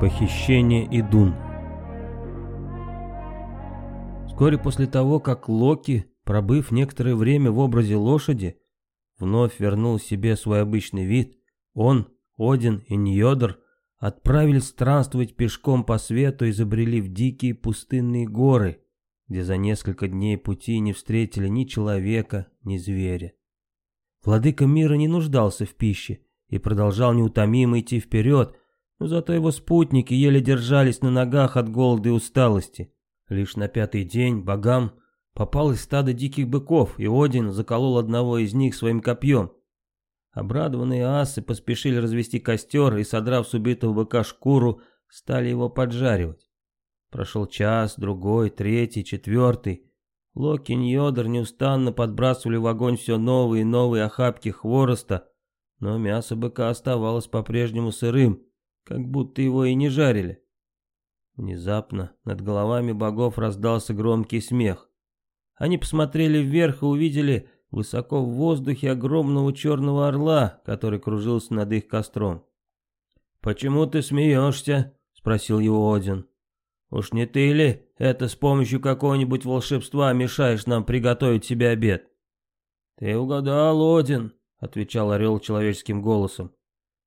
Похищение Идун Вскоре после того, как Локи, пробыв некоторое время в образе лошади, вновь вернул себе свой обычный вид, он, Один и Ньодер отправились странствовать пешком по свету и забрели в дикие пустынные горы, где за несколько дней пути не встретили ни человека, ни зверя. Владыка мира не нуждался в пище и продолжал неутомимо идти вперед, зато его спутники еле держались на ногах от голода и усталости. Лишь на пятый день богам попалось стадо диких быков, и Один заколол одного из них своим копьем. Обрадованные асы поспешили развести костер и, содрав с убитого быка шкуру, стали его поджаривать. Прошел час, другой, третий, четвертый. Локи и Ньодер неустанно подбрасывали в огонь все новые и новые охапки хвороста, но мясо быка оставалось по-прежнему сырым, как будто его и не жарили. Внезапно над головами богов раздался громкий смех. Они посмотрели вверх и увидели высоко в воздухе огромного черного орла, который кружился над их костром. «Почему ты смеешься?» — спросил его Один. «Уж не ты ли это с помощью какого-нибудь волшебства мешаешь нам приготовить себе обед?» «Ты угадал, Один», — отвечал орел человеческим голосом.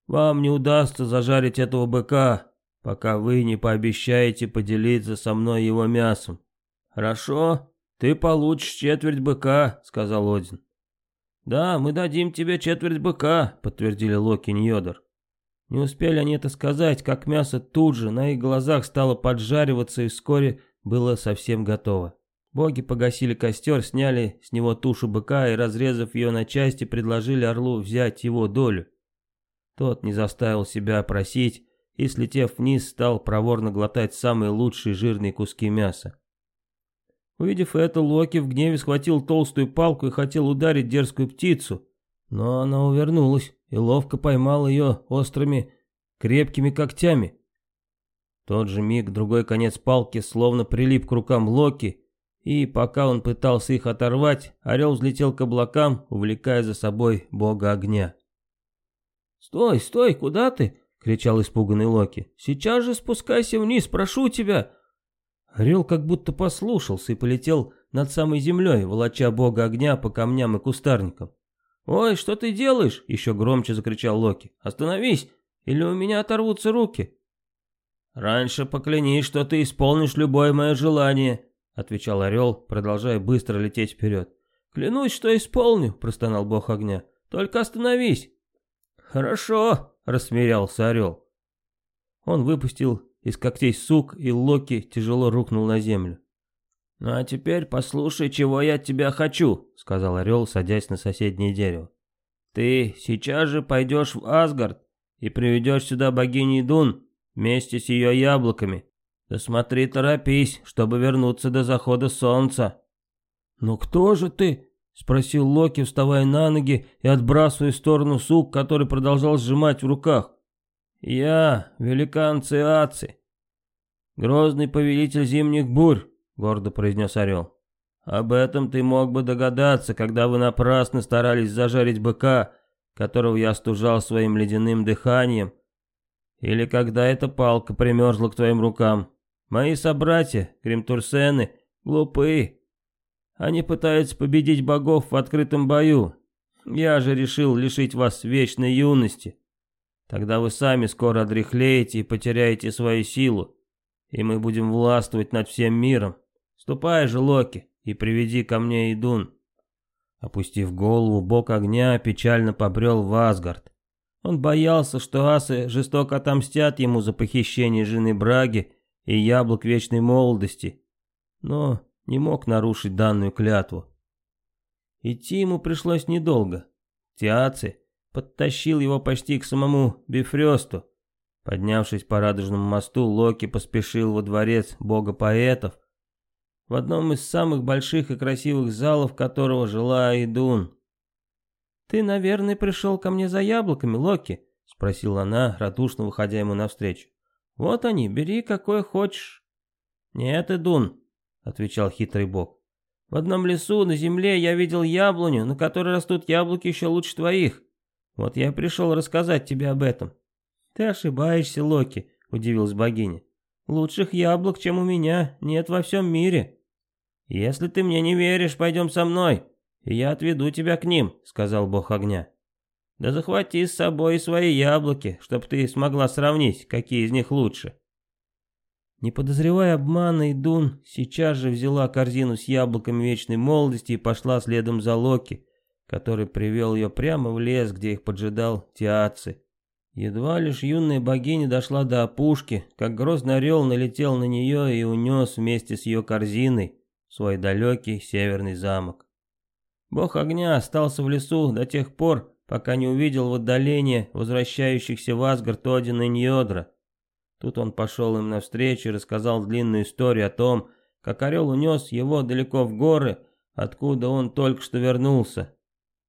Вам не удастся зажарить этого быка, пока вы не пообещаете поделиться со мной его мясом. Хорошо, ты получишь четверть быка, сказал Один. Да, мы дадим тебе четверть быка, подтвердили Локи и Ньодер. Не успели они это сказать, как мясо тут же на их глазах стало поджариваться и вскоре было совсем готово. Боги погасили костер, сняли с него тушу быка и, разрезав ее на части, предложили орлу взять его долю. Тот не заставил себя просить и, слетев вниз, стал проворно глотать самые лучшие жирные куски мяса. Увидев это, Локи в гневе схватил толстую палку и хотел ударить дерзкую птицу, но она увернулась и ловко поймал ее острыми, крепкими когтями. В тот же миг другой конец палки словно прилип к рукам Локи, и пока он пытался их оторвать, орел взлетел к облакам, увлекая за собой бога огня. «Стой, стой, куда ты?» — кричал испуганный Локи. «Сейчас же спускайся вниз, прошу тебя!» Орел как будто послушался и полетел над самой землей, волоча бога огня по камням и кустарникам. «Ой, что ты делаешь?» — еще громче закричал Локи. «Остановись, или у меня оторвутся руки!» «Раньше поклянись, что ты исполнишь любое мое желание», — отвечал орел, продолжая быстро лететь вперед. «Клянусь, что исполню», — простонал бог огня. «Только остановись!» «Хорошо», — рассмеялся орел. Он выпустил из когтей сук, и Локи тяжело рухнул на землю. «Ну а теперь послушай, чего я от тебя хочу», — сказал орел, садясь на соседнее дерево. «Ты сейчас же пойдешь в Асгард и приведешь сюда богиню Дун вместе с ее яблоками. Да смотри, торопись, чтобы вернуться до захода солнца». «Ну кто же ты?» — спросил Локи, вставая на ноги и отбрасывая в сторону сук, который продолжал сжимать в руках. «Я, великан Циаци, грозный повелитель зимних бурь», — гордо произнес орел. «Об этом ты мог бы догадаться, когда вы напрасно старались зажарить быка, которого я стужал своим ледяным дыханием, или когда эта палка примерзла к твоим рукам. Мои собратья, Гримтурсены, глупые, они пытаются победить богов в открытом бою. Я же решил лишить вас вечной юности. Тогда вы сами скоро одряхлеете и потеряете свою силу, и мы будем властвовать над всем миром. Ступай же, Локи, и приведи ко мне Идун». Опустив голову, бог огня печально побрел в Асгард. Он боялся, что асы жестоко отомстят ему за похищение жены Браги и яблок вечной молодости. Но не мог нарушить данную клятву. Идти ему пришлось недолго. Тиаци подтащил его почти к самому Бифрёсту. Поднявшись по радужному мосту, Локи поспешил во дворец бога поэтов, в одном из самых больших и красивых залов которого жила Айдун. «Ты, наверное, пришел ко мне за яблоками, Локи?» — спросила она, радушно выходя ему навстречу. «Вот они, бери какое хочешь». «Нет, Идун, — отвечал хитрый бог. «В одном лесу на земле я видел яблоню, на которой растут яблоки еще лучше твоих. Вот я пришел рассказать тебе об этом». «Ты ошибаешься, Локи», — удивилась богиня. «Лучших яблок, чем у меня, нет во всем мире». «Если ты мне не веришь, пойдем со мной, и я отведу тебя к ним», — сказал бог огня. «Да захвати с собой свои яблоки, чтоб ты смогла сравнить, какие из них лучше». Не подозревая обмана, Идун сейчас же взяла корзину с яблоками вечной молодости и пошла следом за Локи, который привел ее прямо в лес, где их поджидал Тиаци. Едва лишь юная богиня дошла до опушки, как грозный орел налетел на нее и унес вместе с ее корзиной свой далекий северный замок. Бог огня остался в лесу до тех пор, пока не увидел в отдалении возвращающихся в Асгард Одина и Ньодра. Тут он пошел им навстречу и рассказал длинную историю о том, как орел унес его далеко в горы, откуда он только что вернулся.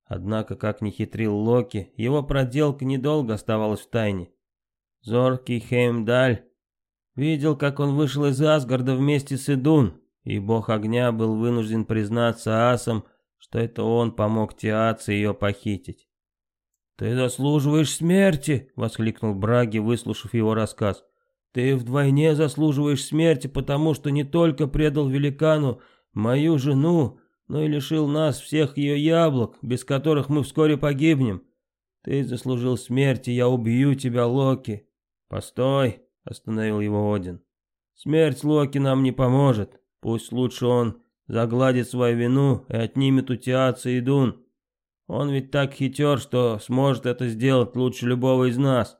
Однако, как ни хитрил Локи, его проделка недолго оставалась в тайне. Зоркий Хеймдаль видел, как он вышел из Асгарда вместе с Идун, и бог огня был вынужден признаться асам, что это он помог Тиаце ее похитить. «Ты заслуживаешь смерти!» — воскликнул Браги, выслушав его рассказ. Ты вдвойне заслуживаешь смерти, потому что не только предал великану мою жену, но и лишил нас всех ее яблок, без которых мы вскоре погибнем. Ты заслужил смерти, я убью тебя, Локи. Постой, остановил его Один. Смерть Локи нам не поможет. Пусть лучше он загладит свою вину и отнимет у Тиаца и Дун. Он ведь так хитер, что сможет это сделать лучше любого из нас.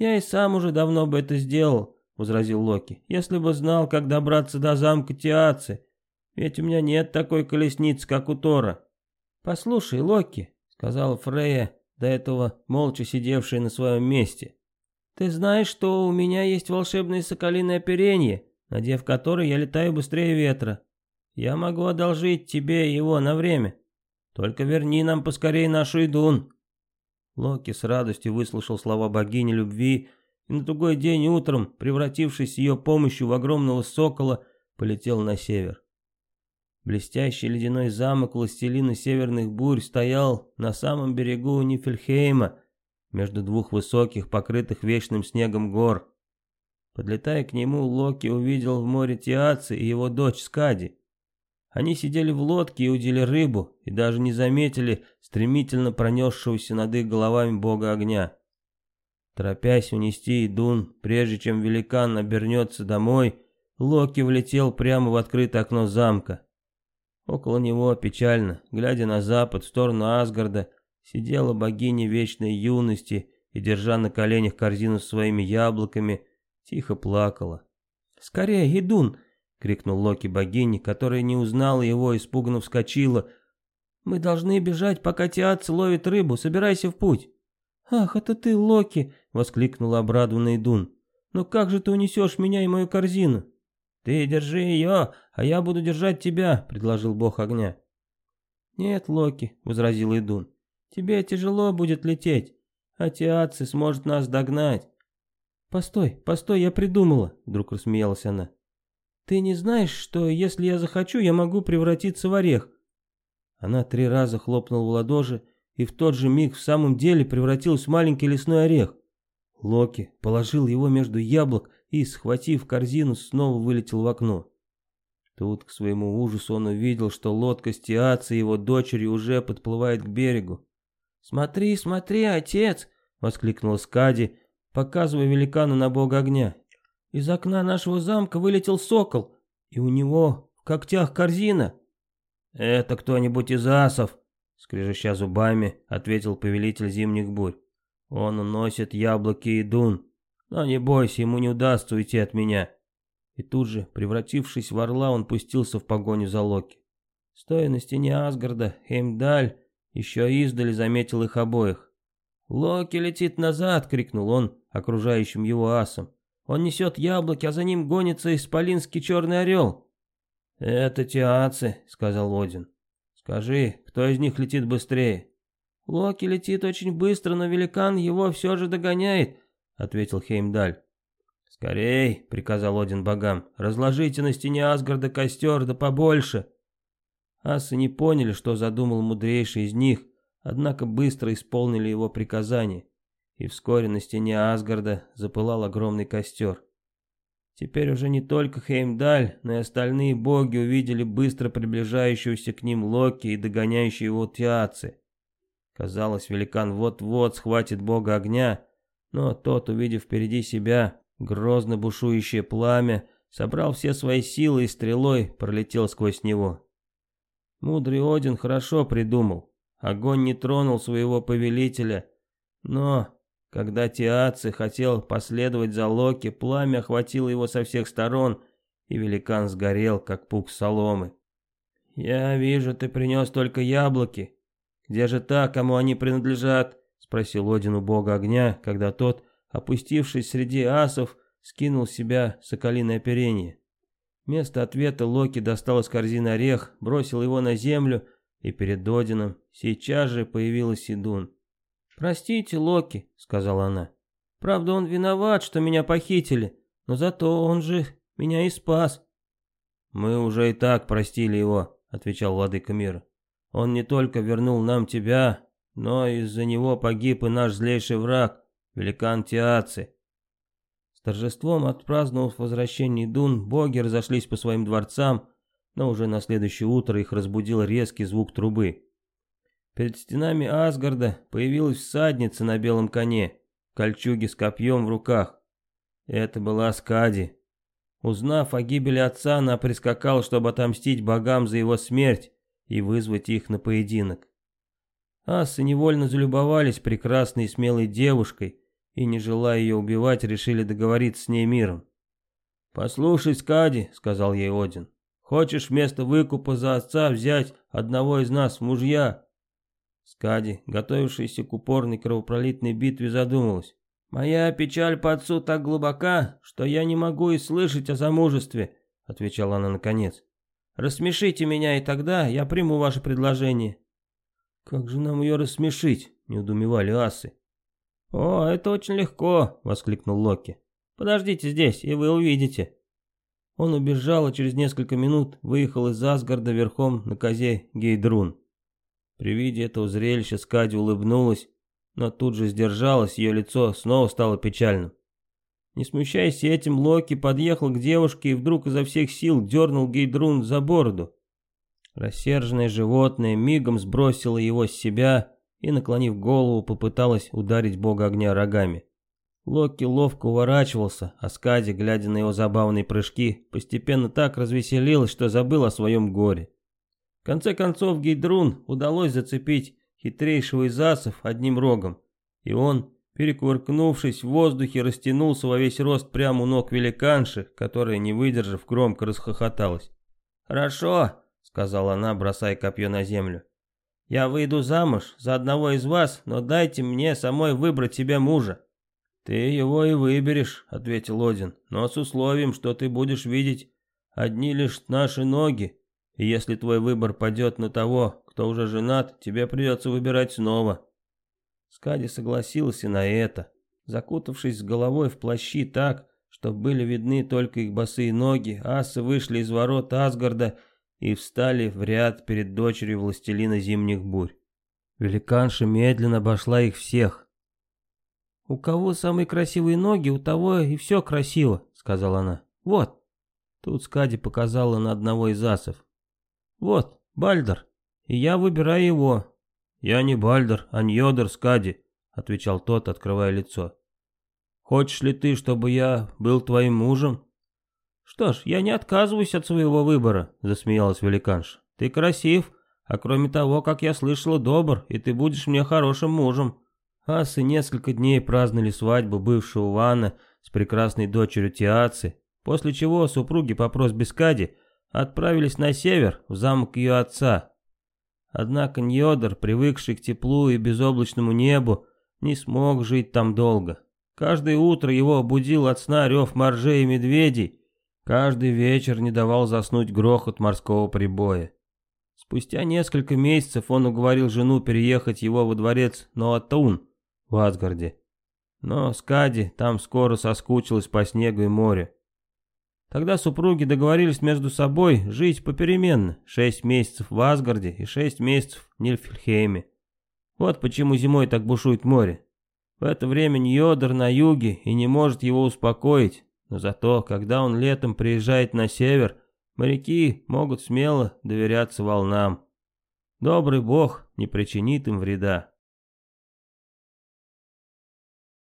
«Я и сам уже давно бы это сделал», — возразил Локи, «если бы знал, как добраться до замка Тиацы. Ведь у меня нет такой колесницы, как у Тора». «Послушай, Локи», — сказала Фрея, до этого молча сидевшая на своем месте, «ты знаешь, что у меня есть волшебное соколиное оперение, надев которое я летаю быстрее ветра. Я могу одолжить тебе его на время. Только верни нам поскорее нашу Идун». Локи с радостью выслушал слова богини любви и на другой день утром, превратившись ее помощью в огромного сокола, полетел на север. Блестящий ледяной замок властелина северных бурь стоял на самом берегу Нифельхейма, между двух высоких, покрытых вечным снегом гор. Подлетая к нему, Локи увидел в море Тиаци и его дочь Скади. Они сидели в лодке и удили рыбу, и даже не заметили стремительно пронесшегося над их головами бога огня. Торопясь унести Идун, прежде чем великан обернется домой, Локи влетел прямо в открытое окно замка. Около него, печально, глядя на запад, в сторону Асгарда, сидела богиня вечной юности и, держа на коленях корзину с своими яблоками, тихо плакала. «Скорее, Идун!» — крикнул Локи богине, которая не узнала его, испуганно вскочила. «Мы должны бежать, пока Тиац ловит рыбу. Собирайся в путь». «Ах, это ты, Локи!» — воскликнула обрадованный Дун. «Но как же ты унесешь меня и мою корзину?» «Ты держи ее, а я буду держать тебя», — предложил бог огня. «Нет, Локи», — возразил Идун, — «тебе тяжело будет лететь, а Тиаци сможет нас догнать». «Постой, постой, я придумала», — вдруг рассмеялась она. Ты не знаешь, что если я захочу, я могу превратиться в орех?» Она три раза хлопнула в ладоши и в тот же миг в самом деле превратилась в маленький лесной орех. Локи положил его между яблок и, схватив корзину, снова вылетел в окно. Тут, к своему ужасу, он увидел, что лодка с Тиацей и его дочерью уже подплывает к берегу. «Смотри, смотри, отец!» — воскликнула Скади, показывая великану на бога огня. Из окна нашего замка вылетел сокол, и у него в когтях корзина. «Это кто-нибудь из асов?» — скрежеща зубами, ответил повелитель зимних бурь. «Он носит яблоки и дун, но не бойся, ему не удастся уйти от меня». И тут же, превратившись в орла, он пустился в погоню за Локи. Стоя на стене Асгарда, Хеймдаль еще издали заметил их обоих. «Локи летит назад!» — крикнул он окружающим его асам. Он несет яблоки, а за ним гонится исполинский черный орел. «Это тиацы», — сказал Один. «Скажи, кто из них летит быстрее?» «Локи летит очень быстро, но великан его все же догоняет», — ответил Хеймдаль. «Скорей», — приказал Один богам, — «разложите на стене Асгарда костер, да побольше». Асы не поняли, что задумал мудрейший из них, однако быстро исполнили его приказание. И вскоре на стене Асгарда запылал огромный костер. Теперь уже не только Хеймдаль, но и остальные боги увидели быстро приближающегося к ним Локи и догоняющие его Тиацы. Казалось, великан вот-вот схватит бога огня, но тот, увидев впереди себя грозно бушующее пламя, собрал все свои силы и стрелой пролетел сквозь него. Мудрый Один хорошо придумал. Огонь не тронул своего повелителя, но когда Тиаци хотел последовать за Локи, пламя охватило его со всех сторон, и великан сгорел, как пук соломы. «Я вижу, ты принес только яблоки. Где же та, кому они принадлежат?» — спросил Один у бога огня, когда тот, опустившись среди асов, скинул с себя соколиное оперение. Вместо ответа Локи достал из корзины орех, бросил его на землю, и перед Одином сейчас же появилась Сидун. «Простите, Локи», — сказала она. «Правда, он виноват, что меня похитили, но зато он же меня и спас». «Мы уже и так простили его», — отвечал владыка мира. «Он не только вернул нам тебя, но из-за него погиб и наш злейший враг, великан Тиаци». С торжеством отпраздновав возвращение Дун, боги разошлись по своим дворцам, но уже на следующее утро их разбудил резкий звук трубы. Перед стенами Асгарда появилась всадница на белом коне, в кольчуге с копьем в руках. Это была Скади. Узнав о гибели отца, она прискакала, чтобы отомстить богам за его смерть и вызвать их на поединок. Асы невольно залюбовались прекрасной и смелой девушкой, и, не желая ее убивать, решили договориться с ней миром. «Послушай, Скади», — сказал ей Один, — «хочешь вместо выкупа за отца взять одного из нас в мужья?» Скади, готовившаяся к упорной кровопролитной битве, задумалась. «Моя печаль по отцу так глубока, что я не могу и слышать о замужестве», — отвечала она наконец. «Рассмешите меня, и тогда я приму ваше предложение». «Как же нам ее рассмешить?» — не удумевали асы. «О, это очень легко!» — воскликнул Локи. «Подождите здесь, и вы увидите». Он убежал и через несколько минут выехал из Асгарда верхом на козе Гейдрун. При виде этого зрелища Скади улыбнулась, но тут же сдержалась, ее лицо снова стало печальным. Не смущаясь этим, Локи подъехал к девушке и вдруг изо всех сил дернул Гейдрун за бороду. Рассерженное животное мигом сбросило его с себя и, наклонив голову, попыталась ударить бога огня рогами. Локи ловко уворачивался, а Скади, глядя на его забавные прыжки, постепенно так развеселилась, что забыл о своем горе. Конце концов Гейдрун удалось зацепить хитрейшего из асов одним рогом, и он, перекувыркнувшись в воздухе, растянулся во весь рост прямо у ног великанши, которая, не выдержав, громко расхохоталась. «Хорошо», — сказала она, бросая копье на землю. «Я выйду замуж за одного из вас, но дайте мне самой выбрать себе мужа». «Ты его и выберешь», — ответил Один, — «но с условием, что ты будешь видеть одни лишь наши ноги, и если твой выбор падет на того, кто уже женат, тебе придется выбирать снова». Скади согласился на это. Закутавшись с головой в плащи так, что были видны только их босые ноги, асы вышли из ворот Асгарда и встали в ряд перед дочерью властелина зимних бурь. Великанша медленно обошла их всех. «У кого самые красивые ноги, у того и все красиво», — сказала она. «Вот». Тут Скади показала на одного из асов. «Вот, Бальдер, и я выбираю его». «Я не Бальдер, а Ньодер Скади», — отвечал тот, открывая лицо. «Хочешь ли ты, чтобы я был твоим мужем?» «Что ж, я не отказываюсь от своего выбора», — засмеялась великанша. «Ты красив, а кроме того, как я слышала, добр, и ты будешь мне хорошим мужем». Асы несколько дней праздновали свадьбу бывшего Вана с прекрасной дочерью Тиацы, после чего супруги по просьбе Скади отправились на север, в замок ее отца. Однако Ньодор, привыкший к теплу и безоблачному небу, не смог жить там долго. Каждое утро его будил от сна рев моржей и медведей, каждый вечер не давал заснуть грохот морского прибоя. Спустя несколько месяцев он уговорил жену переехать его во дворец Ноатун в Асгарде. Но Скади там скоро соскучилась по снегу и морю. Тогда супруги договорились между собой жить попеременно, шесть месяцев в Асгарде и шесть месяцев в Нильфельхейме. Вот почему зимой так бушует море. В это время Ньодер на юге и не может его успокоить, но зато, когда он летом приезжает на север, моряки могут смело доверяться волнам. Добрый бог не причинит им вреда.